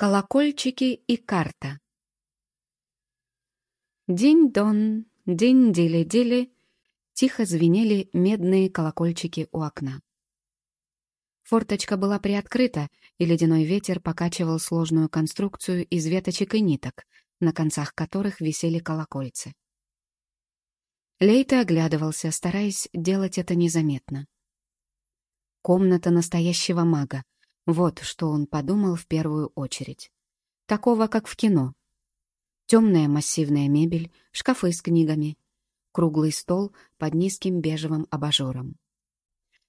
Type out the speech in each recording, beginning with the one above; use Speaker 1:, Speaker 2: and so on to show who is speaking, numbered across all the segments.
Speaker 1: Колокольчики и карта. День-дон, день-дили-дили, тихо звенели медные колокольчики у окна. Форточка была приоткрыта, и ледяной ветер покачивал сложную конструкцию из веточек и ниток, на концах которых висели колокольцы. Лейта оглядывался, стараясь делать это незаметно. Комната настоящего мага — вот что он подумал в первую очередь. Такого, как в кино. Темная массивная мебель, шкафы с книгами, круглый стол под низким бежевым абажуром.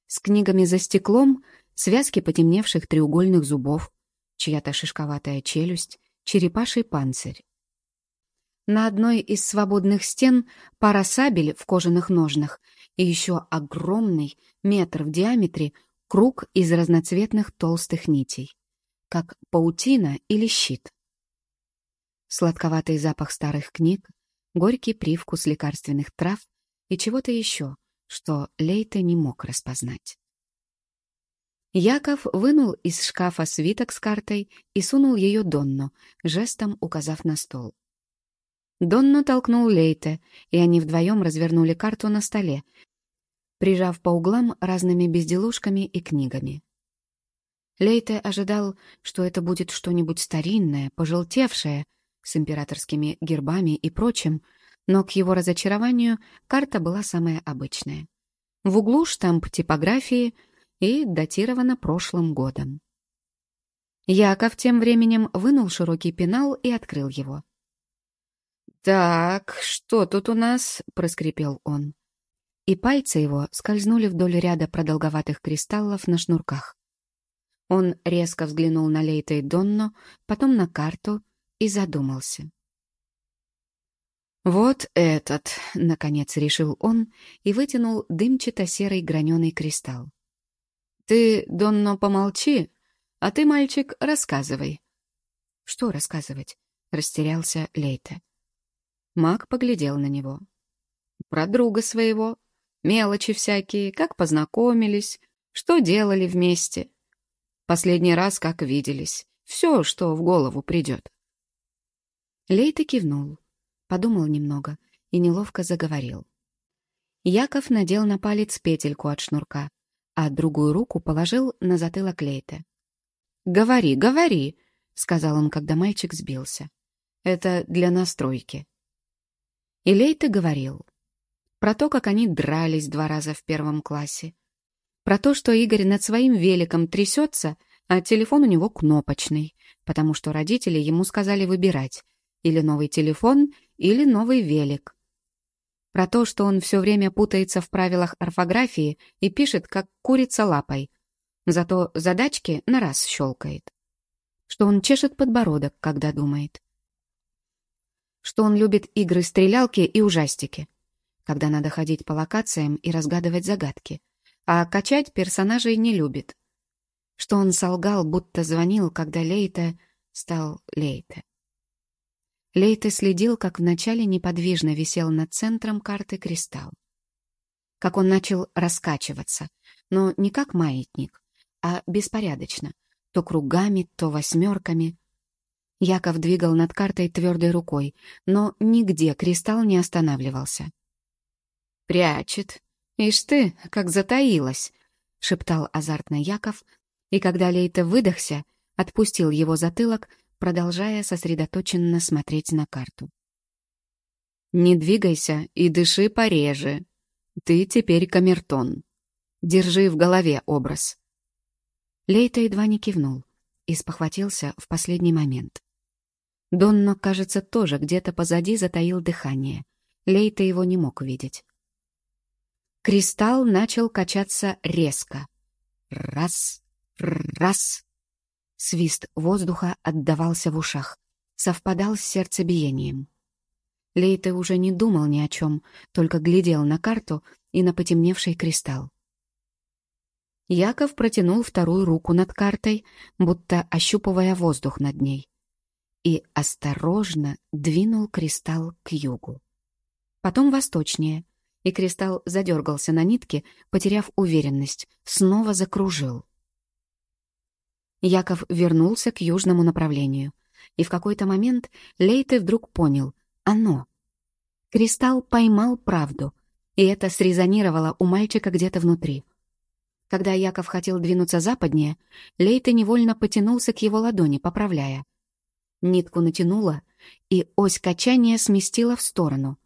Speaker 1: С книгами за стеклом связки потемневших треугольных зубов, чья-то шишковатая челюсть, черепаший панцирь. На одной из свободных стен пара сабель в кожаных ножнах и еще огромный, метр в диаметре, Круг из разноцветных толстых нитей, как паутина или щит. Сладковатый запах старых книг, горький привкус лекарственных трав и чего-то еще, что Лейта не мог распознать. Яков вынул из шкафа свиток с картой и сунул ее Донну, жестом указав на стол. Донну толкнул Лейте, и они вдвоем развернули карту на столе, прижав по углам разными безделушками и книгами. Лейте ожидал, что это будет что-нибудь старинное, пожелтевшее, с императорскими гербами и прочим, но к его разочарованию карта была самая обычная. В углу штамп типографии и датирована прошлым годом. Яков тем временем вынул широкий пенал и открыл его. «Так, что тут у нас?» — проскрипел он и пальцы его скользнули вдоль ряда продолговатых кристаллов на шнурках. Он резко взглянул на Лейта и Донну, потом на карту и задумался. «Вот этот», — наконец решил он и вытянул дымчато-серый граненый кристалл. «Ты, Донно, помолчи, а ты, мальчик, рассказывай». «Что рассказывать?» — растерялся Лейте. Маг поглядел на него. «Про друга своего», Мелочи всякие, как познакомились, что делали вместе. Последний раз как виделись. Все, что в голову придет. Лейта кивнул, подумал немного и неловко заговорил. Яков надел на палец петельку от шнурка, а другую руку положил на затылок Лейта. «Говори, говори!» — сказал он, когда мальчик сбился. «Это для настройки». И Лейта говорил про то, как они дрались два раза в первом классе, про то, что Игорь над своим великом трясется, а телефон у него кнопочный, потому что родители ему сказали выбирать или новый телефон, или новый велик. Про то, что он все время путается в правилах орфографии и пишет, как курица лапой, зато задачки на раз щелкает. Что он чешет подбородок, когда думает. Что он любит игры-стрелялки и ужастики когда надо ходить по локациям и разгадывать загадки, а качать персонажей не любит. Что он солгал, будто звонил, когда Лейте стал Лейте. Лейте следил, как вначале неподвижно висел над центром карты кристалл. Как он начал раскачиваться, но не как маятник, а беспорядочно, то кругами, то восьмерками. Яков двигал над картой твердой рукой, но нигде кристалл не останавливался. «Прячет. Ишь ты, как затаилась!» — шептал азартно Яков, и когда Лейта выдохся, отпустил его затылок, продолжая сосредоточенно смотреть на карту. «Не двигайся и дыши пореже. Ты теперь камертон. Держи в голове образ». Лейта едва не кивнул и спохватился в последний момент. Донно, кажется, тоже где-то позади затаил дыхание. Лейта его не мог увидеть. Кристалл начал качаться резко. Раз, раз. Свист воздуха отдавался в ушах, совпадал с сердцебиением. Лейте уже не думал ни о чем, только глядел на карту и на потемневший кристалл. Яков протянул вторую руку над картой, будто ощупывая воздух над ней, и осторожно двинул кристалл к югу. Потом восточнее, и кристалл задергался на нитке, потеряв уверенность, снова закружил. Яков вернулся к южному направлению. И в какой-то момент Лейте вдруг понял — оно. Кристалл поймал правду, и это срезонировало у мальчика где-то внутри. Когда Яков хотел двинуться западнее, Лейте невольно потянулся к его ладони, поправляя. Нитку натянула, и ось качания сместила в сторону.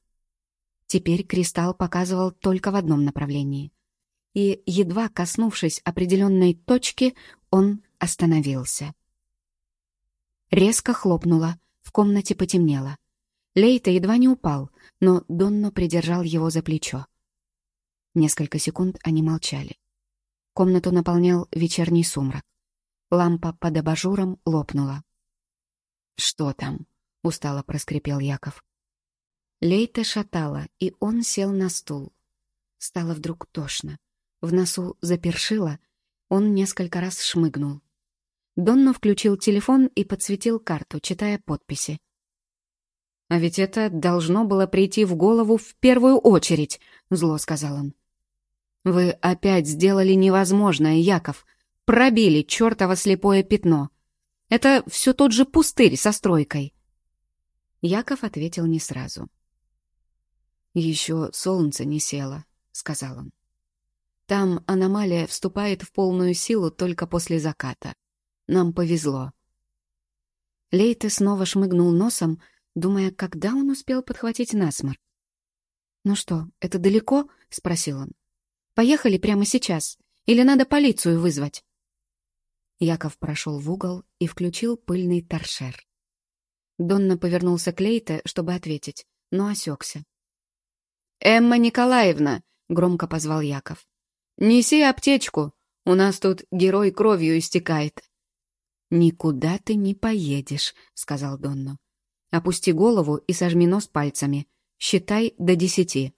Speaker 1: Теперь кристалл показывал только в одном направлении. И, едва коснувшись определенной точки, он остановился. Резко хлопнуло, в комнате потемнело. Лейта едва не упал, но Донно придержал его за плечо. Несколько секунд они молчали. Комнату наполнял вечерний сумрак. Лампа под абажуром лопнула. «Что там?» — устало проскрипел Яков. Лейта шатала, и он сел на стул. Стало вдруг тошно. В носу запершило, он несколько раз шмыгнул. Донно включил телефон и подсветил карту, читая подписи. «А ведь это должно было прийти в голову в первую очередь», — зло сказал он. «Вы опять сделали невозможное, Яков. Пробили чертово слепое пятно. Это все тот же пустырь со стройкой». Яков ответил не сразу. «Еще солнце не село», — сказал он. «Там аномалия вступает в полную силу только после заката. Нам повезло». Лейте снова шмыгнул носом, думая, когда он успел подхватить насморк. «Ну что, это далеко?» — спросил он. «Поехали прямо сейчас. Или надо полицию вызвать?» Яков прошел в угол и включил пыльный торшер. Донна повернулся к Лейте, чтобы ответить, но осекся. «Эмма Николаевна!» — громко позвал Яков. «Неси аптечку, у нас тут герой кровью истекает». «Никуда ты не поедешь», — сказал Донно. «Опусти голову и сожми нос пальцами. Считай до десяти».